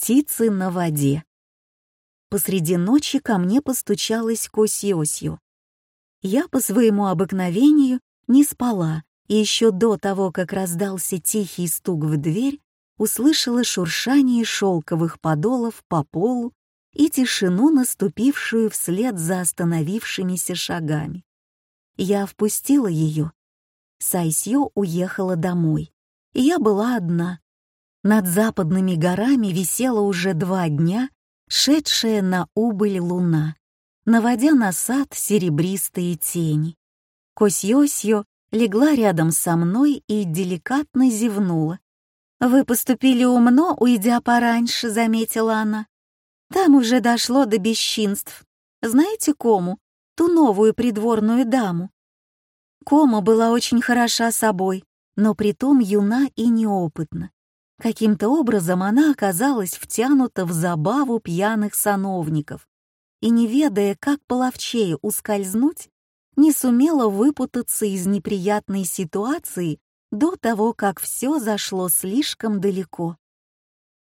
птицы на воде. Посреди ночи ко мне постучалась Косьосью. Я по своему обыкновению не спала, и еще до того, как раздался тихий стук в дверь, услышала шуршание шелковых подолов по полу и тишину, наступившую вслед за остановившимися шагами. Я впустила ее. Сайсьё уехала домой, и я была одна. Над западными горами висела уже два дня шедшая на убыль луна наводя на сад серебристые тени. Косьосьо легла рядом со мной и деликатно зевнула. «Вы поступили умно, уйдя пораньше», — заметила она. «Там уже дошло до бесчинств. Знаете кому? Ту новую придворную даму». Кома была очень хороша собой, но притом юна и неопытна. Каким-то образом она оказалась втянута в забаву пьяных сановников, и, не ведая, как половчее ускользнуть, не сумела выпутаться из неприятной ситуации до того, как все зашло слишком далеко.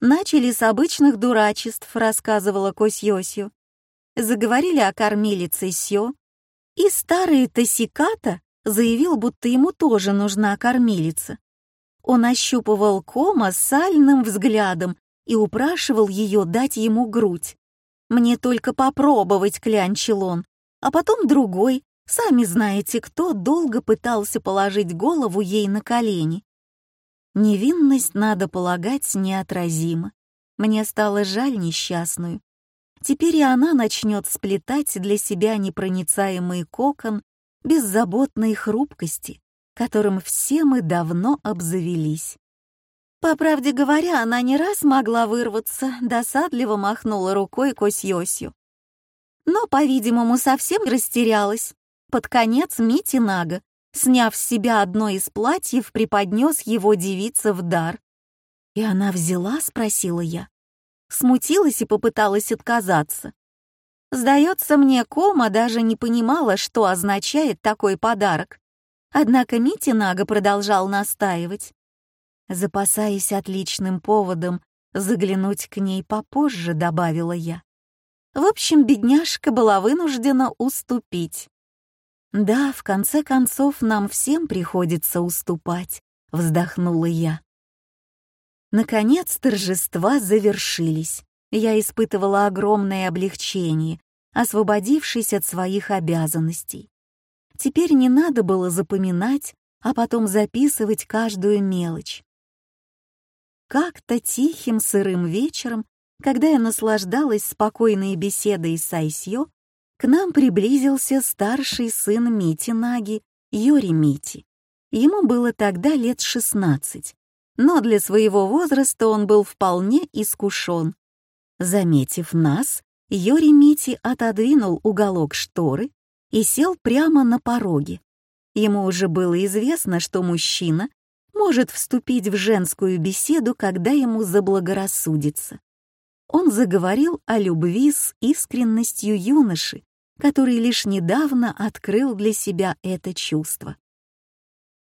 «Начали с обычных дурачеств», — рассказывала Косьосью. Заговорили о кормилице Сё, и старый Тосиката заявил, будто ему тоже нужна кормилица. Он ощупывал кома сальным взглядом и упрашивал ее дать ему грудь. Мне только попробовать, клянчил он. А потом другой, сами знаете кто, долго пытался положить голову ей на колени. Невинность, надо полагать, неотразима. Мне стало жаль несчастную. Теперь и она начнет сплетать для себя непроницаемый кокон беззаботной хрупкости, которым все мы давно обзавелись. По правде говоря, она не раз могла вырваться, досадливо махнула рукой Косьосью. Но, по-видимому, совсем растерялась. Под конец Мити Нага, сняв с себя одно из платьев, преподнес его девице в дар. «И она взяла?» — спросила я. Смутилась и попыталась отказаться. Сдается мне, Кома даже не понимала, что означает такой подарок. Однако Мити Нага продолжал настаивать запасаясь отличным поводом заглянуть к ней попозже, добавила я. В общем, бедняжка была вынуждена уступить. «Да, в конце концов, нам всем приходится уступать», — вздохнула я. Наконец торжества завершились. Я испытывала огромное облегчение, освободившись от своих обязанностей. Теперь не надо было запоминать, а потом записывать каждую мелочь. Как-то тихим сырым вечером, когда я наслаждалась спокойной беседой с Айсьё, к нам приблизился старший сын Мити Наги, Йори Мити. Ему было тогда лет 16, но для своего возраста он был вполне искушен. Заметив нас, Йори Мити отодвинул уголок шторы и сел прямо на пороге. Ему уже было известно, что мужчина может вступить в женскую беседу, когда ему заблагорассудится. Он заговорил о любви с искренностью юноши, который лишь недавно открыл для себя это чувство.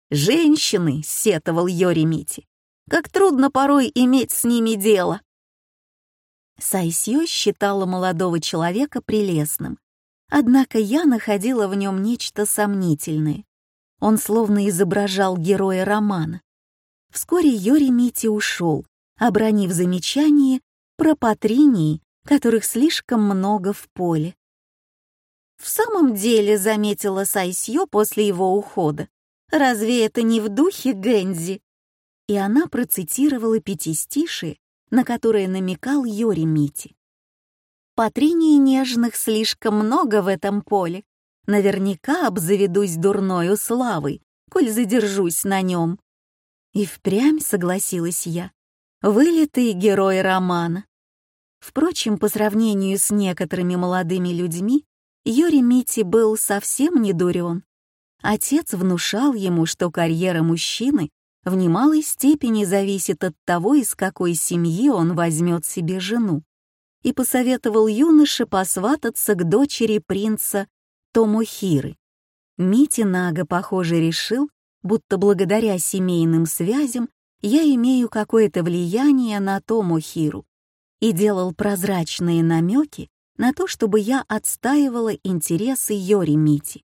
«Женщины», — сетовал Йори Мити, — «как трудно порой иметь с ними дело». Сайсьё считала молодого человека прелестным, однако я находила в нем нечто сомнительное. Он словно изображал героя романа. Вскоре Йори Мити ушел, обронив замечание про патринии, которых слишком много в поле. «В самом деле», — заметила Сайсьё после его ухода, «разве это не в духе Гэнзи?» И она процитировала пятистишие, на которое намекал Йори Мити. «Патринии нежных слишком много в этом поле, Наверняка обзаведусь дурною славой, коль задержусь на нем. И впрямь согласилась я. Вылитый герой романа. Впрочем, по сравнению с некоторыми молодыми людьми, Юрий Мити был совсем не дурен. Отец внушал ему, что карьера мужчины в немалой степени зависит от того, из какой семьи он возьмет себе жену, и посоветовал юноше посвататься к дочери принца Томохиры. Мити Нага, похоже, решил, будто благодаря семейным связям я имею какое-то влияние на Томохиру, и делал прозрачные намеки на то, чтобы я отстаивала интересы Йори Мити.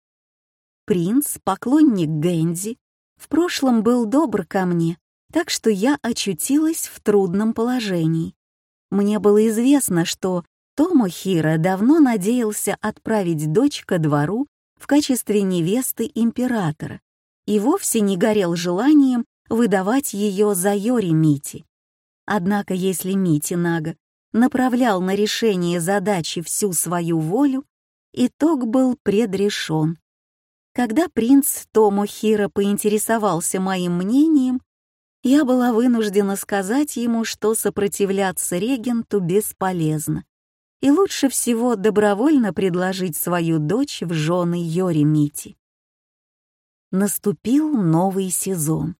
Принц, поклонник Гэнди, в прошлом был добр ко мне, так что я очутилась в трудном положении. Мне было известно, что Томохира давно надеялся отправить дочь ко двору в качестве невесты императора и вовсе не горел желанием выдавать ее за Йори Мити. Однако если Мити Нага направлял на решение задачи всю свою волю, итог был предрешен. Когда принц Томохира поинтересовался моим мнением, я была вынуждена сказать ему, что сопротивляться регенту бесполезно, и лучше всего добровольно предложить свою дочь в жены Йори Мити. Наступил новый сезон.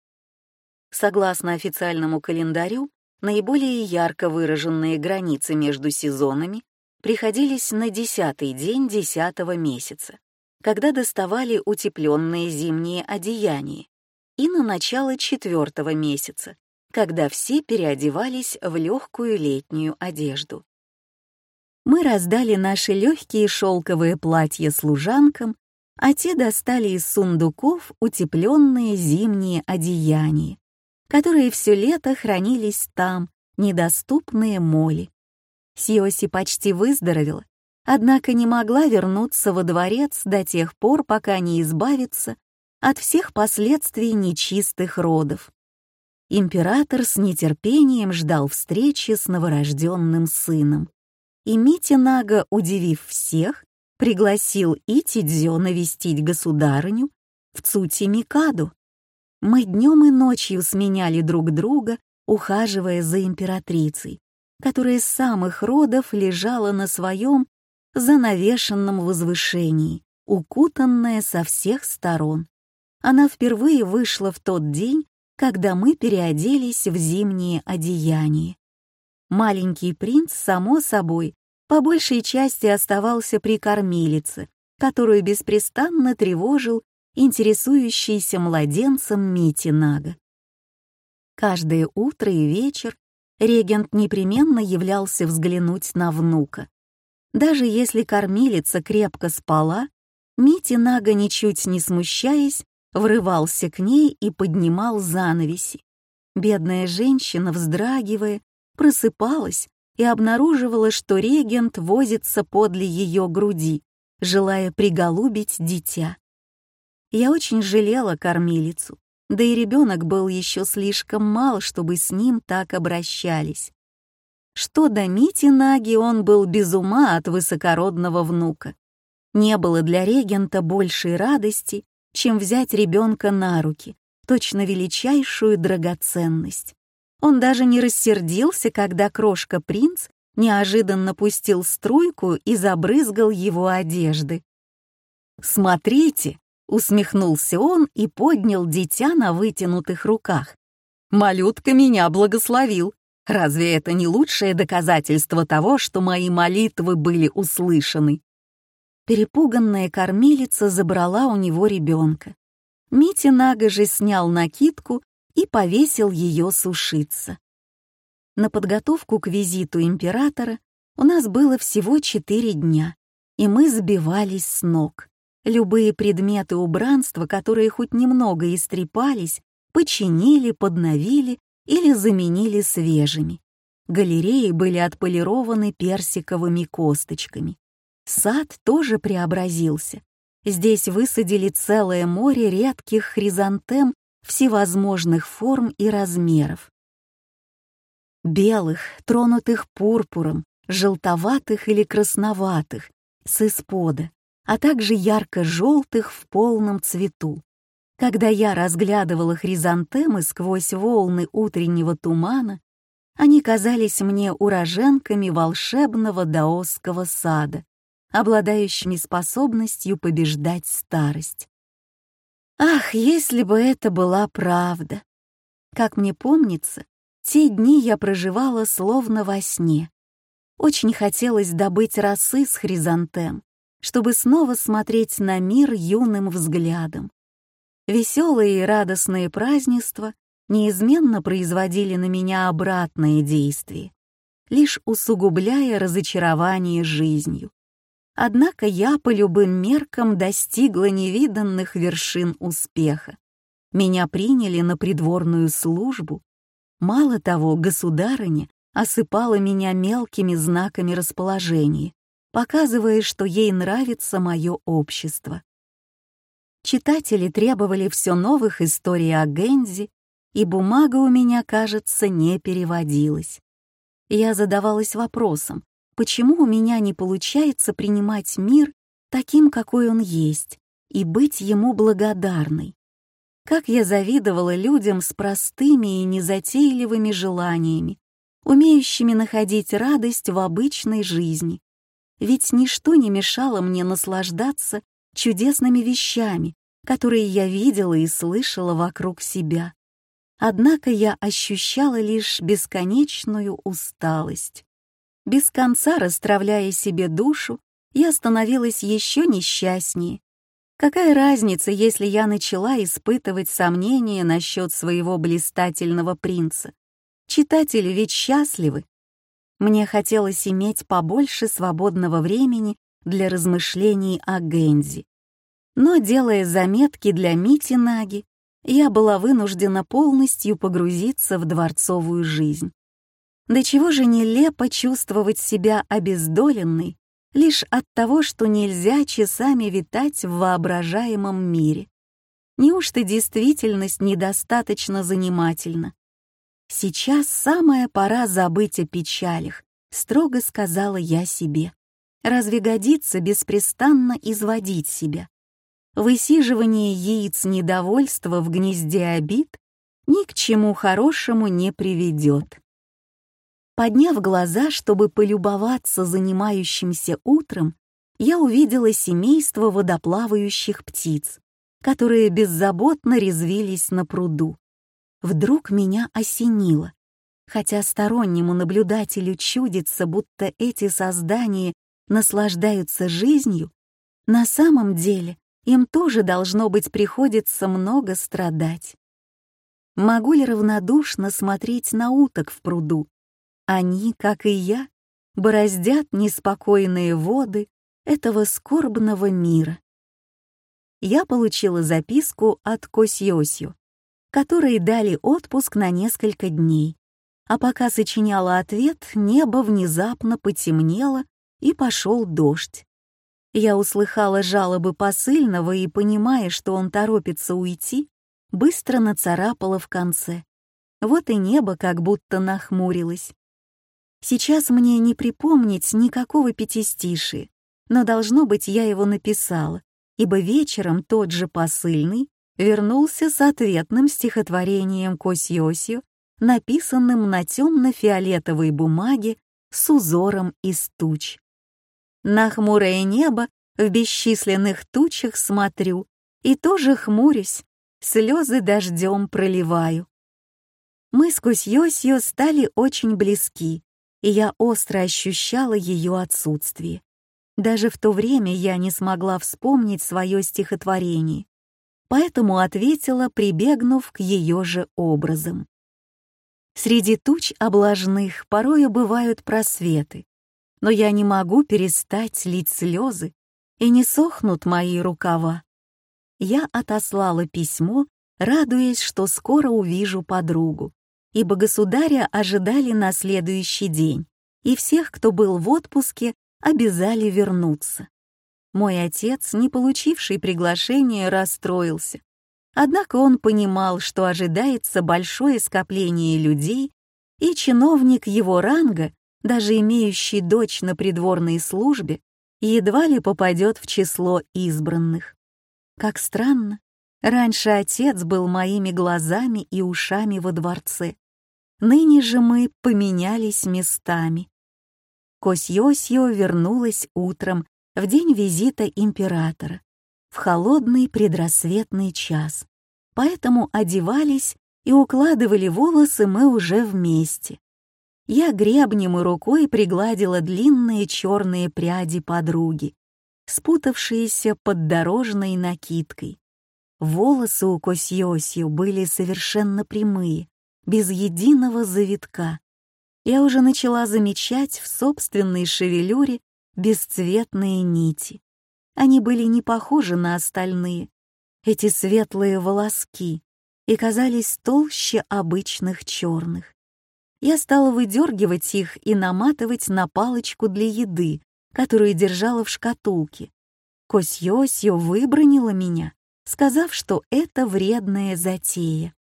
Согласно официальному календарю, наиболее ярко выраженные границы между сезонами приходились на десятый день десятого месяца, когда доставали утепленные зимние одеяния, и на начало четвертого месяца, когда все переодевались в легкую летнюю одежду. Мы раздали наши легкие шелковые платья служанкам, а те достали из сундуков утепленные зимние одеяния, которые все лето хранились там, недоступные моли. Сиоси почти выздоровела, однако не могла вернуться во дворец до тех пор, пока не избавится от всех последствий нечистых родов. Император с нетерпением ждал встречи с новорожденным сыном. И Митинага, удивив всех, пригласил Итидзё навестить государыню в Цути-Микаду. Мы днем и ночью сменяли друг друга, ухаживая за императрицей, которая с самых родов лежала на своем занавешенном возвышении, укутанная со всех сторон она впервые вышла в тот день, когда мы переоделись в зимние одеяния. Маленький принц, само собой, по большей части оставался при кормилице, которую беспрестанно тревожил интересующийся младенцем Мити Нага. Каждое утро и вечер регент непременно являлся взглянуть на внука. Даже если кормилица крепко спала, Мити Нага, ничуть не смущаясь, врывался к ней и поднимал занавеси. Бедная женщина, вздрагивая, просыпалась и обнаруживала, что регент возится подле ее груди, желая приголубить дитя. Я очень жалела кормилицу, да и ребенок был еще слишком мал, чтобы с ним так обращались. Что до Мити Наги, он был без ума от высокородного внука. Не было для регента большей радости, чем взять ребенка на руки, точно величайшую драгоценность. Он даже не рассердился, когда крошка-принц неожиданно пустил струйку и забрызгал его одежды. «Смотрите!» — усмехнулся он и поднял дитя на вытянутых руках. «Малютка меня благословил. Разве это не лучшее доказательство того, что мои молитвы были услышаны?» Перепуганная кормилица забрала у него ребенка. Нага же снял накидку и повесил ее сушиться. На подготовку к визиту императора у нас было всего четыре дня, и мы сбивались с ног. Любые предметы убранства, которые хоть немного истрепались, починили, подновили или заменили свежими. Галереи были отполированы персиковыми косточками. Сад тоже преобразился. Здесь высадили целое море редких хризантем всевозможных форм и размеров. Белых, тронутых пурпуром, желтоватых или красноватых, с испода, а также ярко-желтых в полном цвету. Когда я разглядывала хризантемы сквозь волны утреннего тумана, они казались мне уроженками волшебного даосского сада, обладающими способностью побеждать старость. Ах, если бы это была правда! Как мне помнится, те дни я проживала словно во сне. Очень хотелось добыть росы с хризантем, чтобы снова смотреть на мир юным взглядом. Веселые и радостные празднества неизменно производили на меня обратное действие. лишь усугубляя разочарование жизнью. Однако я по любым меркам достигла невиданных вершин успеха. Меня приняли на придворную службу. Мало того, государыня осыпала меня мелкими знаками расположения, показывая, что ей нравится мое общество. Читатели требовали все новых историй о Гензи, и бумага у меня, кажется, не переводилась. Я задавалась вопросом, почему у меня не получается принимать мир таким, какой он есть, и быть ему благодарной. Как я завидовала людям с простыми и незатейливыми желаниями, умеющими находить радость в обычной жизни. Ведь ничто не мешало мне наслаждаться чудесными вещами, которые я видела и слышала вокруг себя. Однако я ощущала лишь бесконечную усталость. Без конца расстравляя себе душу, я становилась еще несчастнее. Какая разница, если я начала испытывать сомнения насчет своего блистательного принца? Читатели ведь счастливы. Мне хотелось иметь побольше свободного времени для размышлений о Гензи. Но, делая заметки для Мити Наги, я была вынуждена полностью погрузиться в дворцовую жизнь. До чего же нелепо чувствовать себя обездоленной лишь от того, что нельзя часами витать в воображаемом мире. Неужто действительность недостаточно занимательна? Сейчас самая пора забыть о печалях, строго сказала я себе. Разве годится беспрестанно изводить себя? Высиживание яиц недовольства в гнезде обид ни к чему хорошему не приведет. Подняв глаза, чтобы полюбоваться занимающимся утром, я увидела семейство водоплавающих птиц, которые беззаботно резвились на пруду. Вдруг меня осенило. Хотя стороннему наблюдателю чудится, будто эти создания наслаждаются жизнью, на самом деле им тоже должно быть приходится много страдать. Могу ли равнодушно смотреть на уток в пруду? Они, как и я, бороздят неспокойные воды этого скорбного мира. Я получила записку от Косьосью, которые дали отпуск на несколько дней. А пока сочиняла ответ, небо внезапно потемнело и пошел дождь. Я услыхала жалобы посыльного и, понимая, что он торопится уйти, быстро нацарапала в конце. Вот и небо как будто нахмурилось. Сейчас мне не припомнить никакого пятистиши, но, должно быть, я его написала, ибо вечером тот же посыльный вернулся с ответным стихотворением Косьосью, написанным на темно-фиолетовой бумаге с узором из туч. На хмурое небо в бесчисленных тучах смотрю и тоже хмурюсь, слезы дождем проливаю. Мы с Кусьосью стали очень близки, и я остро ощущала ее отсутствие. Даже в то время я не смогла вспомнить свое стихотворение, поэтому ответила, прибегнув к ее же образам. Среди туч облажных порою бывают просветы, но я не могу перестать лить слезы, и не сохнут мои рукава. Я отослала письмо, радуясь, что скоро увижу подругу, ибо государя ожидали на следующий день, и всех, кто был в отпуске, обязали вернуться. Мой отец, не получивший приглашение, расстроился. Однако он понимал, что ожидается большое скопление людей, и чиновник его ранга даже имеющий дочь на придворной службе, едва ли попадет в число избранных. Как странно, раньше отец был моими глазами и ушами во дворце. Ныне же мы поменялись местами. Косьосьо вернулась утром в день визита императора, в холодный предрассветный час, поэтому одевались и укладывали волосы мы уже вместе. Я гребнем и рукой пригладила длинные черные пряди подруги, спутавшиеся под дорожной накидкой. Волосы у Косьосью были совершенно прямые, без единого завитка. Я уже начала замечать в собственной шевелюре бесцветные нити. Они были не похожи на остальные, эти светлые волоски, и казались толще обычных черных. Я стала выдергивать их и наматывать на палочку для еды, которую держала в шкатулке. Косьосью выбронила меня, сказав, что это вредная затея.